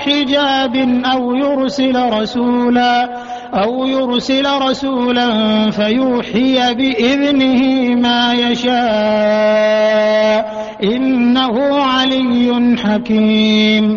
حجاب أو يرسل رسولا أو يرسل رسولا فيوحي بإذنه ما يشاء إنه علي حكيم